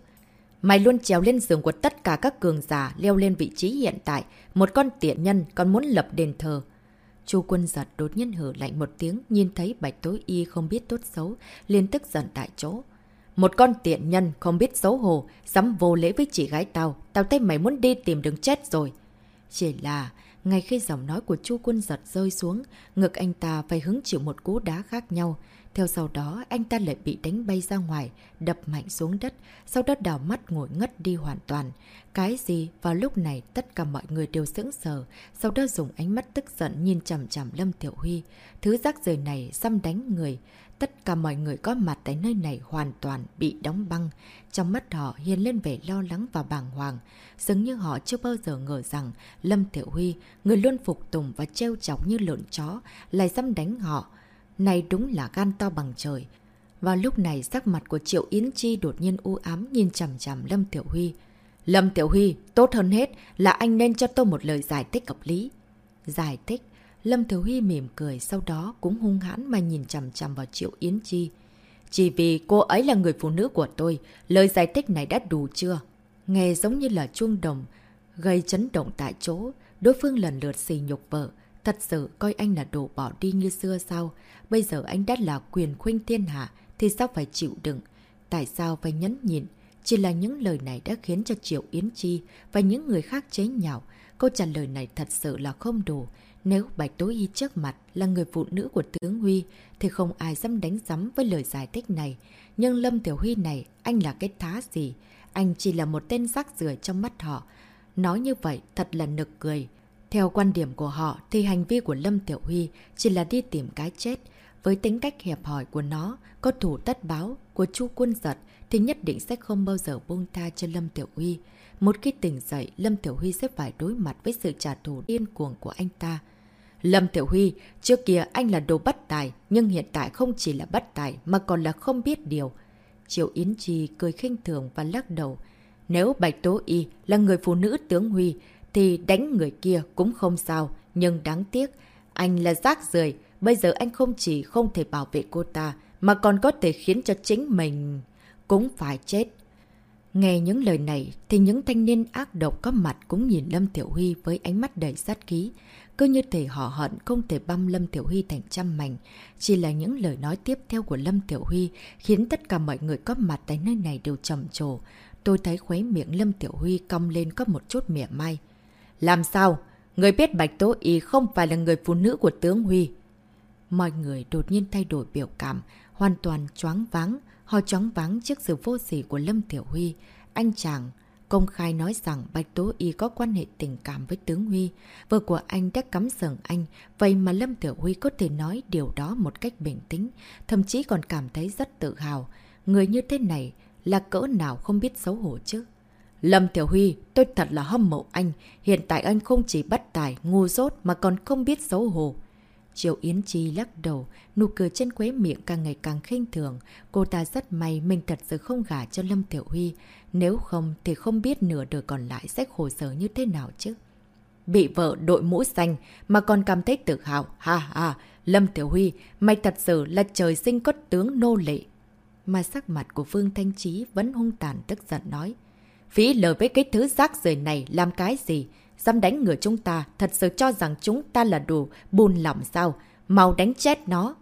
Mày luôn trèo lên giường của tất cả các cường giả leo lên vị trí hiện tại. Một con tiện nhân còn muốn lập đền thờ. Chu quân giật đột nhiên hử lạnh một tiếng, nhìn thấy bạch tối y không biết tốt xấu, liền tức giận tại chỗ. Một con tiện nhân không biết xấu hổ, dám vô lễ với chị gái tao, tao thấy mày muốn đi tìm đường chết rồi. Chỉ là, ngay khi giọng nói của chu quân giật rơi xuống, ngực anh ta phải hứng chịu một cú đá khác nhau. Theo sau đó, anh ta lại bị đánh bay ra ngoài, đập mạnh xuống đất, sau đó đảo mắt ngồi ngất đi hoàn toàn. Cái gì? Vào lúc này, tất cả mọi người đều sững sờ, sau đó dùng ánh mắt tức giận nhìn chằm chằm Lâm Tiểu Huy. Thứ rác rời này xăm đánh người. Tất cả mọi người có mặt tại nơi này hoàn toàn bị đóng băng. Trong mắt họ hiện lên vẻ lo lắng và bàng hoàng. Dường như họ chưa bao giờ ngờ rằng Lâm Tiểu Huy, người luôn phục tùng và treo chọc như lợn chó, lại xăm đánh họ. Này đúng là gan to bằng trời. Vào lúc này sắc mặt của Triệu Yến Chi đột nhiên u ám nhìn chằm chằm Lâm Tiểu Huy. Lâm Tiểu Huy, tốt hơn hết là anh nên cho tôi một lời giải thích hợp lý. Giải thích, Lâm Tiểu Huy mỉm cười sau đó cũng hung hãn mà nhìn chằm chằm vào Triệu Yến Chi. Chỉ vì cô ấy là người phụ nữ của tôi, lời giải thích này đã đủ chưa? Nghe giống như là chuông đồng, gây chấn động tại chỗ, đối phương lần lượt xì nhục vợ. Thật sự coi anh là đồ bỏ đi như xưa sao? Bây giờ anh đã là quyền khuynh thiên hạ, thì sao phải chịu đựng? Tại sao phải nhấn nhịn? Chỉ là những lời này đã khiến cho Triệu Yến Chi và những người khác chế nhạo, câu trả lời này thật sự là không đủ. Nếu Bạch Tố Y trước mặt là người phụ nữ của tướng Huy, thì không ai dám đánh giấm với lời giải thích này. Nhưng Lâm Tiểu Huy này, anh là cái thá gì? Anh chỉ là một tên rác rưởi trong mắt họ. Nói như vậy thật là nực cười. Theo quan điểm của họ thì hành vi của Lâm Tiểu Huy chỉ là đi tìm cái chết. Với tính cách hẹp hỏi của nó, có thủ tất báo của chu quân giật thì nhất định sẽ không bao giờ buông tha cho Lâm Tiểu Huy. Một khi tỉnh dậy, Lâm Tiểu Huy sẽ phải đối mặt với sự trả thù điên cuồng của anh ta. Lâm Tiểu Huy, trước kia anh là đồ bất tài, nhưng hiện tại không chỉ là bất tài mà còn là không biết điều. Triệu Yến Chi cười khinh thường và lắc đầu. Nếu Bạch Tố Y là người phụ nữ tướng Huy, thì đánh người kia cũng không sao. Nhưng đáng tiếc, anh là rác rưởi Bây giờ anh không chỉ không thể bảo vệ cô ta, mà còn có thể khiến cho chính mình cũng phải chết. Nghe những lời này thì những thanh niên ác độc có mặt cũng nhìn Lâm Tiểu Huy với ánh mắt đầy sát khí. Cứ như thể họ hận không thể băm Lâm Tiểu Huy thành trăm mảnh. Chỉ là những lời nói tiếp theo của Lâm Tiểu Huy khiến tất cả mọi người có mặt tại nơi này đều trầm trồ. Tôi thấy khuấy miệng Lâm Tiểu Huy cong lên có một chút mỉa mai. Làm sao? Người biết Bạch Tố Y không phải là người phụ nữ của tướng Huy. Mọi người đột nhiên thay đổi biểu cảm, hoàn toàn choáng váng. Họ choáng váng trước sự vô sỉ của Lâm Tiểu Huy. Anh chàng công khai nói rằng Bạch Tố Y có quan hệ tình cảm với tướng Huy. Vợ của anh đã cắm sờn anh, vậy mà Lâm Tiểu Huy có thể nói điều đó một cách bình tĩnh, thậm chí còn cảm thấy rất tự hào. Người như thế này là cỡ nào không biết xấu hổ chứ? Lâm Tiểu Huy, tôi thật là hâm mộ anh. Hiện tại anh không chỉ bắt tài, ngu dốt mà còn không biết xấu hổ. Triệu Yến Chi lắc đầu, nụ cười trên quế miệng càng ngày càng khinh thường. Cô ta rất may mình thật sự không gả cho Lâm Tiểu Huy. Nếu không thì không biết nửa đời còn lại sẽ khổ sở như thế nào chứ. Bị vợ đội mũ xanh mà còn cảm thấy tự hào. Ha ha, Lâm Tiểu Huy, mày thật sự là trời sinh có tướng nô lệ. Mà sắc mặt của Vương Thanh Trí vẫn hung tàn tức giận nói. Phí lời với cái thứ rác rời này làm cái gì? Dám đánh người chúng ta, thật sự cho rằng chúng ta là đồ buồn lỏng sao? Mau đánh chết nó!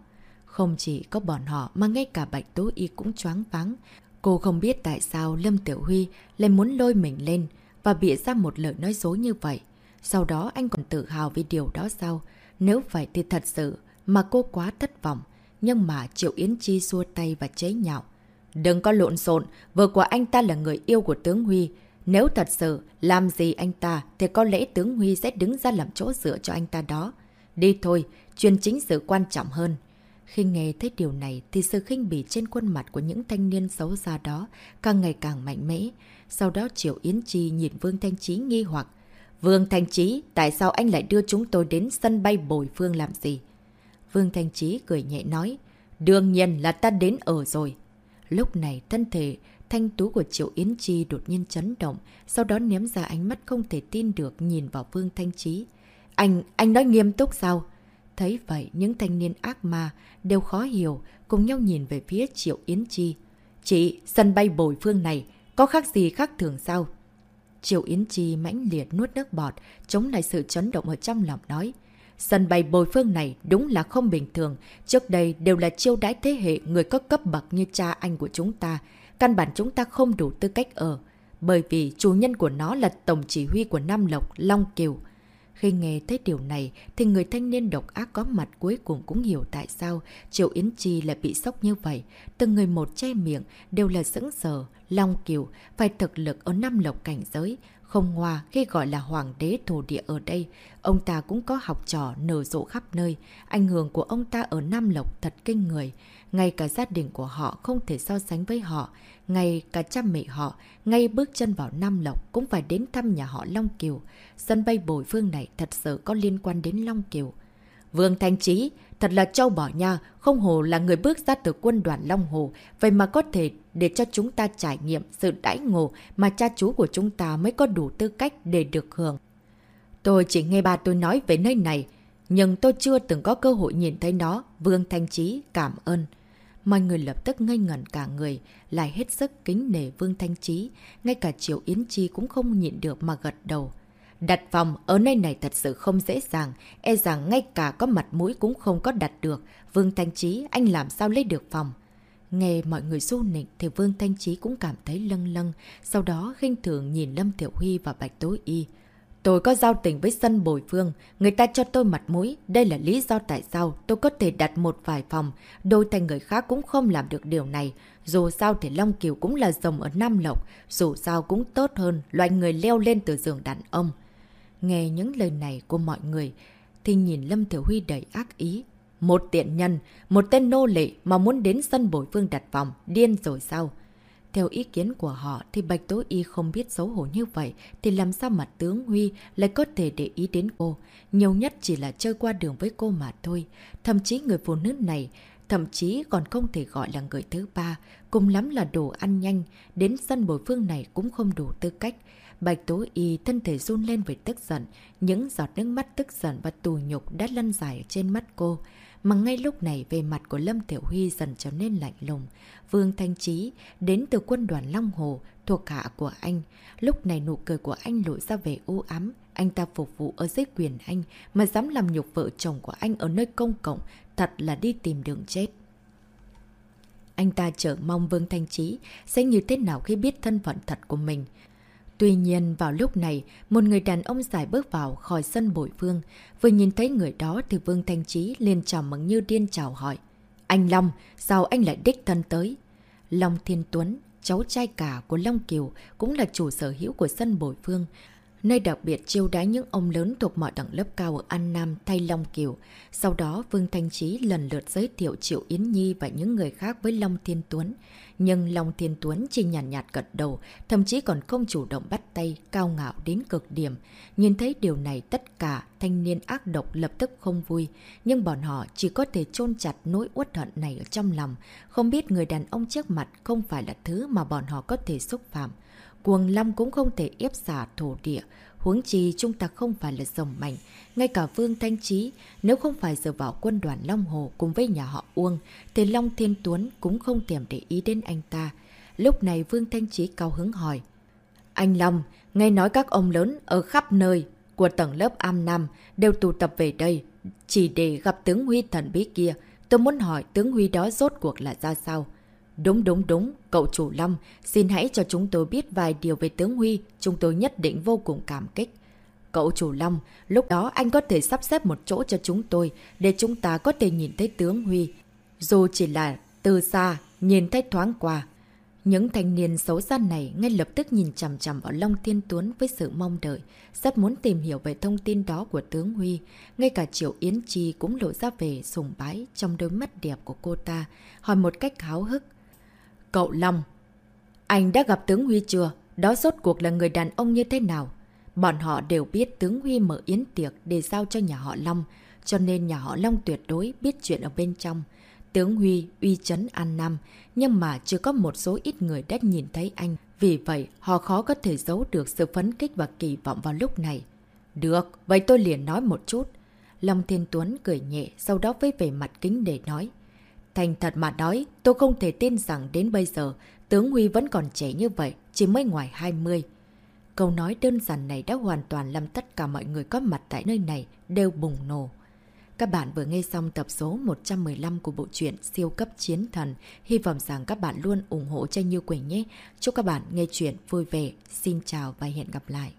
Không chỉ có bọn họ mà ngay cả Bạch Tố Y cũng choáng váng. Cô không biết tại sao Lâm Tiểu Huy lại muốn lôi mình lên và bịa ra một lời nói dối như vậy. Sau đó anh còn tự hào vì điều đó sao? Nếu vậy thì thật sự mà cô quá thất vọng. Nhưng mà Triệu Yến Chi xua tay và chế nhạo. Đừng có lộn xộn, vợ của anh ta là người yêu của tướng Huy. Nếu thật sự làm gì anh ta thì có lẽ tướng Huy sẽ đứng ra làm chỗ dựa cho anh ta đó. Đi thôi, chuyên chính sự quan trọng hơn. Khi nghe thấy điều này thì sự khinh bỉ trên khuôn mặt của những thanh niên xấu xa đó càng ngày càng mạnh mẽ. Sau đó Triệu Yến Chi nhìn Vương Thanh Trí nghi hoặc. Vương Thanh Trí, tại sao anh lại đưa chúng tôi đến sân bay Bồi Phương làm gì? Vương Thanh Trí cười nhẹ nói. Đương nhiên là ta đến ở rồi. Lúc này thân thể thanh tú của Triệu Yến Chi đột nhiên chấn động, sau đó ném ra ánh mắt không thể tin được nhìn vào Vương Thanh Trí. Anh, anh nói nghiêm túc sao? Thấy vậy, những thanh niên ác ma đều khó hiểu, cùng nhau nhìn về phía Triệu Yến Chi. Chị, sân bay bồi phương này, có khác gì khác thường sao? Triệu Yến Chi mãnh liệt nuốt nước bọt, chống lại sự chấn động ở trong lòng nói. Sân bay bồi phương này đúng là không bình thường. Trước đây đều là chiêu đãi thế hệ người có cấp bậc như cha anh của chúng ta. Căn bản chúng ta không đủ tư cách ở. Bởi vì chủ nhân của nó là tổng chỉ huy của Nam Lộc, Long Kiều. Khi nghe thấy điều này thì người thanh niên độc ác có mặt cuối cùng cũng hiểu tại sao Triệu Yến Chi lại bị sốc như vậy. Từng người một che miệng đều là sững sờ, Long Kiều phải thực lực ở Nam Lộc cảnh giới. Không hòa khi gọi là hoàng đế thổ địa ở đây, ông ta cũng có học trò nở rộ khắp nơi. Ảnh hưởng của ông ta ở Nam Lộc thật kinh người. Ngay cả gia đình của họ không thể so sánh với họ. Ngay cả cha mẹ họ, ngay bước chân vào Nam Lộc cũng phải đến thăm nhà họ Long Kiều. Sân bay bồi phương này thật sự có liên quan đến Long Kiều. Vương Thanh Trí, thật là châu bỏ nha, không hồ là người bước ra từ quân đoàn Long Hồ, vậy mà có thể để cho chúng ta trải nghiệm sự đãi ngộ mà cha chú của chúng ta mới có đủ tư cách để được hưởng. Tôi chỉ nghe bà tôi nói về nơi này, nhưng tôi chưa từng có cơ hội nhìn thấy nó. Vương Thanh Trí, cảm ơn. Mọi người lập tức ngây ngẩn cả người, lại hết sức kính nể Vương Thanh Trí. Ngay cả Triệu Yến Chi cũng không nhịn được mà gật đầu. Đặt phòng ở nơi này thật sự không dễ dàng, e rằng ngay cả có mặt mũi cũng không có đặt được. Vương Thanh Trí, anh làm sao lấy được phòng? Nghe mọi người xô nịnh thì Vương Thanh Trí cũng cảm thấy lâng lâng, sau đó khinh thường nhìn Lâm Tiểu Huy và Bạch Tối Y. Tôi có giao tình với sân bồi phương, người ta cho tôi mặt mũi, đây là lý do tại sao tôi có thể đặt một vài phòng, đôi tay người khác cũng không làm được điều này. Dù sao thì Long Kiều cũng là rồng ở Nam Lộc, dù sao cũng tốt hơn loại người leo lên từ giường đàn ông. Nghe những lời này của mọi người, thì nhìn Lâm Thiểu Huy đầy ác ý. Một tiện nhân, một tên nô lệ mà muốn đến sân bồi phương đặt vòng, điên rồi sao? Theo ý kiến của họ thì Bạch Tố Y không biết xấu hổ như vậy thì làm sao mà tướng Huy lại có thể để ý đến cô. Nhiều nhất chỉ là chơi qua đường với cô mà thôi. Thậm chí người phụ nữ này thậm chí còn không thể gọi là người thứ ba, cùng lắm là đồ ăn nhanh, đến sân bồi phương này cũng không đủ tư cách. Bạch Tố Y thân thể run lên với tức giận, những giọt nước mắt tức giận và tù nhục đã lăn dài trên mắt cô. Mà ngay lúc này về mặt của Lâm Tiểu Huy dần trở nên lạnh lùng. Vương Thanh Trí đến từ quân đoàn Long Hồ thuộc hạ của anh. Lúc này nụ cười của anh lội ra về u ám. Anh ta phục vụ ở dưới quyền anh mà dám làm nhục vợ chồng của anh ở nơi công cộng. Thật là đi tìm đường chết. Anh ta chờ mong Vương Thanh Trí sẽ như thế nào khi biết thân phận thật của mình. Tuy nhiên vào lúc này, một người đàn ông giải bước vào khỏi sân bội vương. Vừa nhìn thấy người đó thì Vương Thanh Trí liền chào mừng như điên chào hỏi. Anh Long, sao anh lại đích thân tới? Long Thiên Tuấn, cháu trai cả của Long Kiều, cũng là chủ sở hữu của sân bội phương nơi đặc biệt chiêu đái những ông lớn thuộc mọi tầng lớp cao ở An Nam thay Long Kiều. Sau đó Vương Thanh Trí lần lượt giới thiệu Triệu Yến Nhi và những người khác với Long Thiên Tuấn. Nhưng Long Thiên Tuấn chỉ nhàn nhạt, nhạt gật đầu, thậm chí còn không chủ động bắt tay, cao ngạo đến cực điểm. Nhìn thấy điều này tất cả thanh niên ác độc lập tức không vui, nhưng bọn họ chỉ có thể chôn chặt nỗi uất hận này ở trong lòng, không biết người đàn ông trước mặt không phải là thứ mà bọn họ có thể xúc phạm. Cuồng Long cũng không thể ép xả thổ địa, huống chi chúng ta không phải là rồng mạnh. Ngay cả Vương Thanh Trí, nếu không phải dựa vào quân đoàn Long Hồ cùng với nhà họ Uông, thì Long Thiên Tuấn cũng không tiềm để ý đến anh ta. Lúc này Vương Thanh Trí cao hứng hỏi. Anh Long, nghe nói các ông lớn ở khắp nơi của tầng lớp Am Nam đều tụ tập về đây, chỉ để gặp tướng Huy thần bí kia. Tôi muốn hỏi tướng Huy đó rốt cuộc là ra sao? Đúng đúng đúng, cậu chủ Long, xin hãy cho chúng tôi biết vài điều về tướng Huy, chúng tôi nhất định vô cùng cảm kích. Cậu chủ Long, lúc đó anh có thể sắp xếp một chỗ cho chúng tôi, để chúng ta có thể nhìn thấy tướng Huy. Dù chỉ là từ xa, nhìn thấy thoáng qua. Những thanh niên xấu xa này ngay lập tức nhìn chằm chằm vào Long Thiên Tuấn với sự mong đợi, rất muốn tìm hiểu về thông tin đó của tướng Huy. Ngay cả Triệu Yến Chi cũng lộ ra về sùng bái trong đôi mắt đẹp của cô ta, hỏi một cách háo hức. Cậu Long, anh đã gặp tướng Huy chưa? Đó rốt cuộc là người đàn ông như thế nào? Bọn họ đều biết tướng Huy mở yến tiệc để giao cho nhà họ Long, cho nên nhà họ Long tuyệt đối biết chuyện ở bên trong. Tướng Huy uy chấn An Nam, nhưng mà chưa có một số ít người đã nhìn thấy anh. Vì vậy, họ khó có thể giấu được sự phấn kích và kỳ vọng vào lúc này. Được, vậy tôi liền nói một chút. Long Thiên Tuấn cười nhẹ, sau đó với vẻ mặt kính để nói. Thành thật mà nói, tôi không thể tin rằng đến bây giờ, tướng Huy vẫn còn trẻ như vậy, chỉ mới ngoài 20. Câu nói đơn giản này đã hoàn toàn làm tất cả mọi người có mặt tại nơi này đều bùng nổ. Các bạn vừa nghe xong tập số 115 của bộ truyện Siêu cấp chiến thần. Hy vọng rằng các bạn luôn ủng hộ cho Như Quỳnh nhé. Chúc các bạn nghe chuyện vui vẻ. Xin chào và hẹn gặp lại.